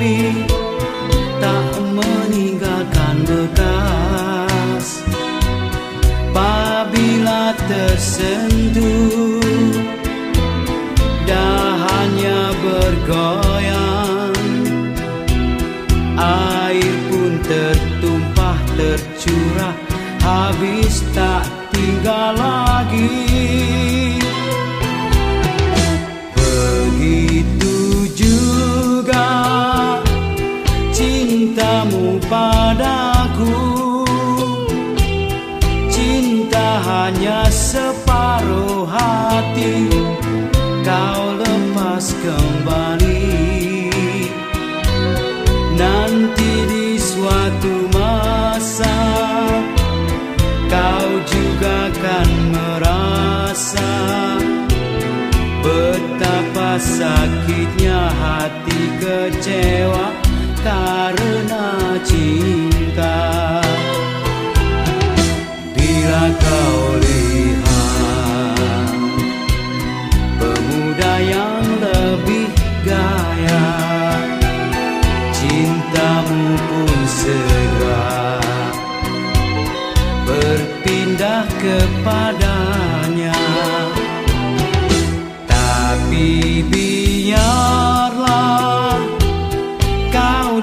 api tak meninggalkan bekas. Apabila tersentuh Dahannya bergoyang. Air pun tertumpah tercurah Habis tak tinggal lagi hanya separuh hati Kau lepas kembali. Nanti di suatu masa Kau juga akan merasa Betapa sakitnya hati kecewa karena cinta. Bila kau berpindah kepadanya. Tapi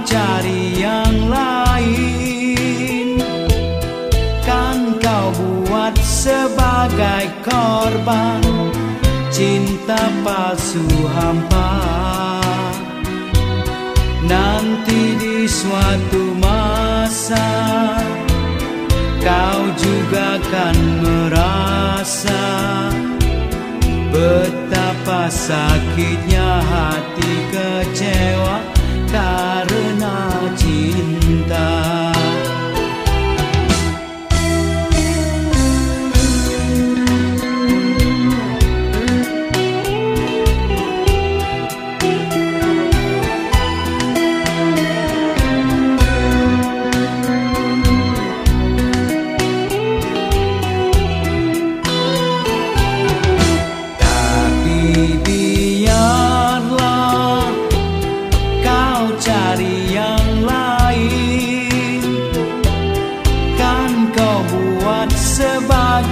cari yang lain. Kan kau buat sebagai korban Cinta palsu hampa. Nanti di suatu masa Kau juga akan merasa Betapa sakitnya hati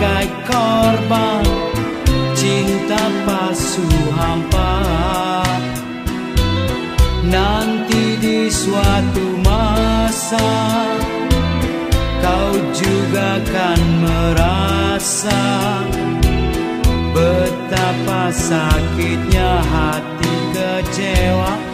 sebagai korban cinta palsu hampa. Nanti di suatu masa kau juga akan merasa betapa sakitnya hati kecewa